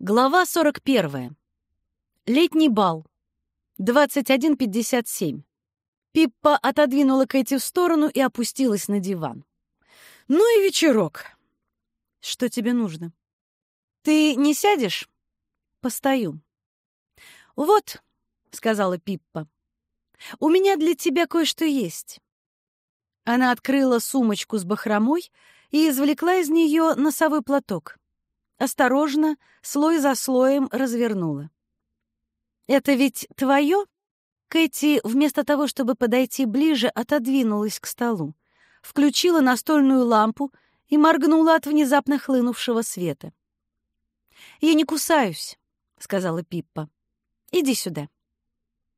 Глава 41. Летний бал. 21.57. Пиппа отодвинула Кэти в сторону и опустилась на диван. «Ну и вечерок». «Что тебе нужно?» «Ты не сядешь?» «Постою». «Вот», — сказала Пиппа, — «у меня для тебя кое-что есть». Она открыла сумочку с бахромой и извлекла из нее носовой платок. Осторожно, слой за слоем развернула. «Это ведь твое?» Кэти, вместо того, чтобы подойти ближе, отодвинулась к столу, включила настольную лампу и моргнула от внезапно хлынувшего света. «Я не кусаюсь», — сказала Пиппа. «Иди сюда».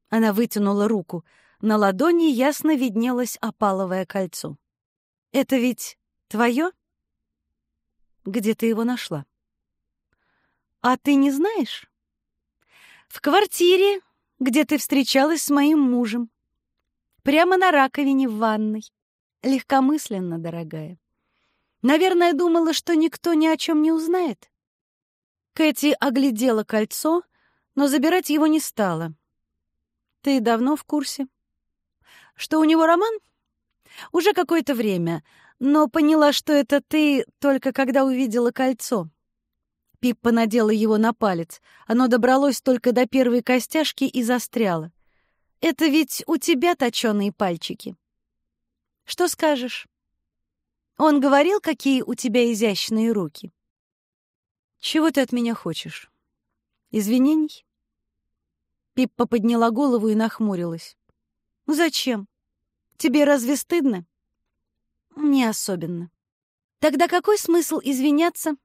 Она вытянула руку. На ладони ясно виднелось опаловое кольцо. «Это ведь твое?» «Где ты его нашла?» «А ты не знаешь?» «В квартире, где ты встречалась с моим мужем. Прямо на раковине в ванной. Легкомысленно, дорогая. Наверное, думала, что никто ни о чем не узнает». Кэти оглядела кольцо, но забирать его не стала. «Ты давно в курсе?» «Что у него роман?» «Уже какое-то время, но поняла, что это ты только когда увидела кольцо». Пиппа надела его на палец. Оно добралось только до первой костяшки и застряло. «Это ведь у тебя точёные пальчики». «Что скажешь?» «Он говорил, какие у тебя изящные руки?» «Чего ты от меня хочешь? Извинений?» Пиппа подняла голову и нахмурилась. «Зачем? Тебе разве стыдно?» «Не особенно». «Тогда какой смысл извиняться?»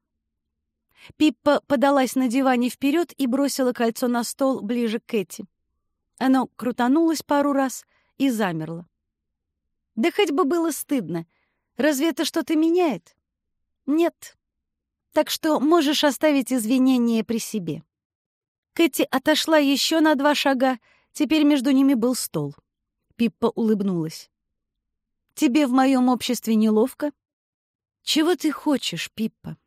Пиппа подалась на диване вперед и бросила кольцо на стол ближе к Кэти. Оно крутанулось пару раз и замерло. Да хоть бы было стыдно. Разве это что-то меняет? Нет. Так что можешь оставить извинения при себе. Кэти отошла еще на два шага, теперь между ними был стол. Пиппа улыбнулась. «Тебе в моем обществе неловко?» «Чего ты хочешь, Пиппа?»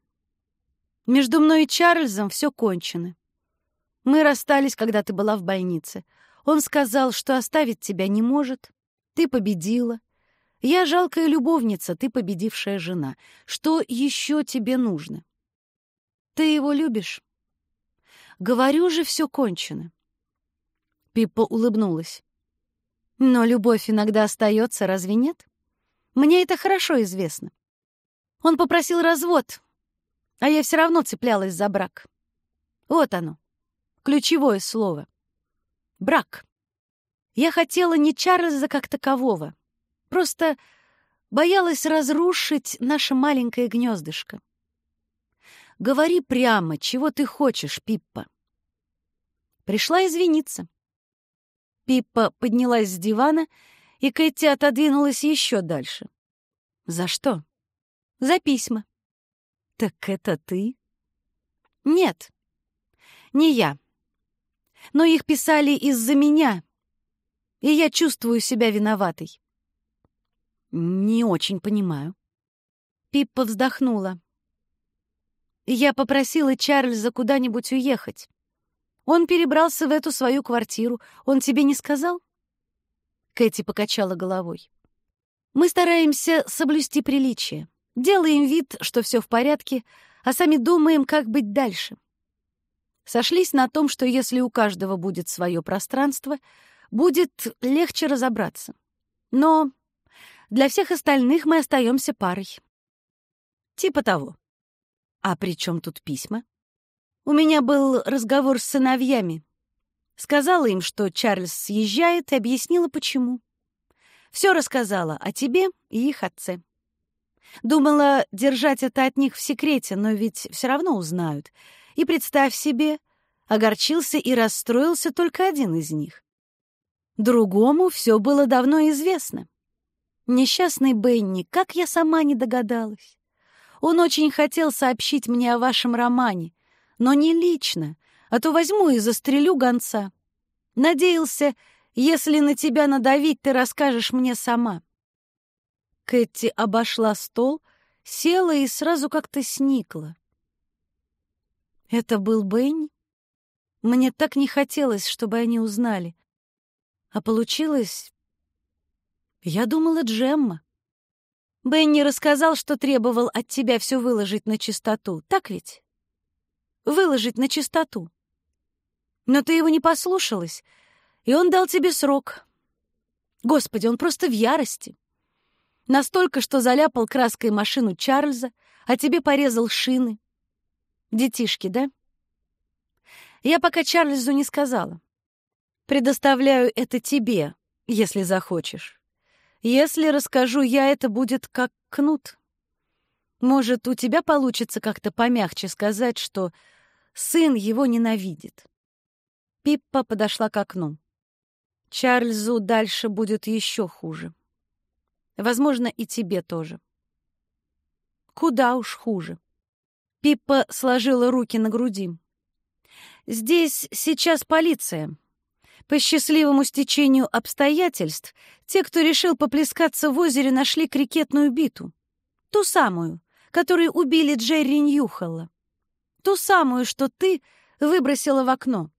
Между мной и Чарльзом все кончено. Мы расстались, когда ты была в больнице. Он сказал, что оставить тебя не может. Ты победила. Я жалкая любовница, ты победившая жена. Что еще тебе нужно? Ты его любишь? Говорю же, все кончено. Пиппа улыбнулась. Но любовь иногда остается, разве нет? Мне это хорошо известно. Он попросил развод, а я все равно цеплялась за брак. Вот оно, ключевое слово. Брак. Я хотела не Чарльза как такового, просто боялась разрушить наше маленькое гнездышко. Говори прямо, чего ты хочешь, Пиппа. Пришла извиниться. Пиппа поднялась с дивана, и Кэти отодвинулась еще дальше. За что? За письма. «Так это ты?» «Нет, не я. Но их писали из-за меня, и я чувствую себя виноватой». «Не очень понимаю». Пиппа вздохнула. «Я попросила Чарльза куда-нибудь уехать. Он перебрался в эту свою квартиру. Он тебе не сказал?» Кэти покачала головой. «Мы стараемся соблюсти приличие. Делаем вид, что все в порядке, а сами думаем, как быть дальше. Сошлись на том, что если у каждого будет свое пространство, будет легче разобраться. Но для всех остальных мы остаемся парой. Типа того. А при чем тут письма? У меня был разговор с сыновьями. Сказала им, что Чарльз съезжает, и объяснила, почему. Все рассказала о тебе и их отце. Думала держать это от них в секрете, но ведь все равно узнают. И представь себе, огорчился и расстроился только один из них. Другому все было давно известно. Несчастный Бенни, как я сама не догадалась. Он очень хотел сообщить мне о вашем романе, но не лично, а то возьму и застрелю гонца. Надеялся, если на тебя надавить, ты расскажешь мне сама. Кэти обошла стол, села и сразу как-то сникла. Это был Бенни? Мне так не хотелось, чтобы они узнали. А получилось... Я думала, Джемма. Бенни рассказал, что требовал от тебя все выложить на чистоту, так ведь? Выложить на чистоту. Но ты его не послушалась, и он дал тебе срок. Господи, он просто в ярости. Настолько, что заляпал краской машину Чарльза, а тебе порезал шины. Детишки, да? Я пока Чарльзу не сказала. Предоставляю это тебе, если захочешь. Если расскажу я, это будет как кнут. Может, у тебя получится как-то помягче сказать, что сын его ненавидит. Пиппа подошла к окну. Чарльзу дальше будет еще хуже. Возможно, и тебе тоже. Куда уж хуже. Пиппа сложила руки на груди. «Здесь сейчас полиция. По счастливому стечению обстоятельств, те, кто решил поплескаться в озере, нашли крикетную биту. Ту самую, которой убили Джерри Ньюхолла. Ту самую, что ты выбросила в окно».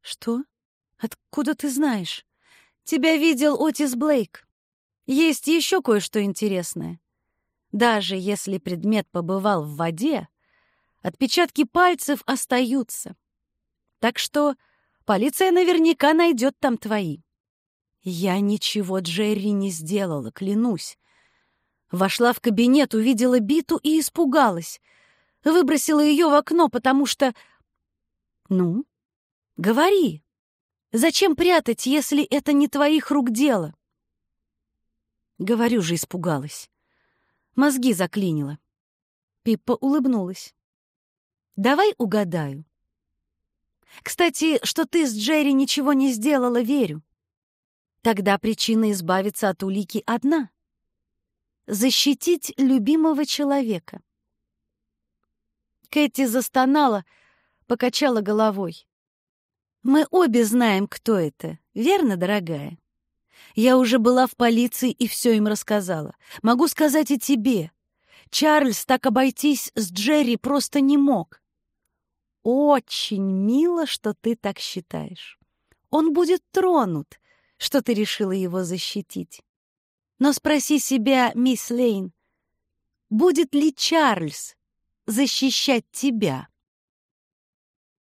«Что? Откуда ты знаешь?» «Тебя видел Отис Блейк. Есть еще кое-что интересное. Даже если предмет побывал в воде, отпечатки пальцев остаются. Так что полиция наверняка найдет там твои. Я ничего Джерри не сделала, клянусь. Вошла в кабинет, увидела биту и испугалась. Выбросила ее в окно, потому что... Ну, говори. Зачем прятать, если это не твоих рук дело? Говорю же, испугалась. Мозги заклинило. Пиппа улыбнулась. «Давай угадаю. Кстати, что ты с Джерри ничего не сделала, верю. Тогда причина избавиться от улики одна — защитить любимого человека». Кэти застонала, покачала головой. «Мы обе знаем, кто это, верно, дорогая?» Я уже была в полиции и все им рассказала. Могу сказать и тебе. Чарльз так обойтись с Джерри просто не мог. Очень мило, что ты так считаешь. Он будет тронут, что ты решила его защитить. Но спроси себя, мисс Лейн, будет ли Чарльз защищать тебя?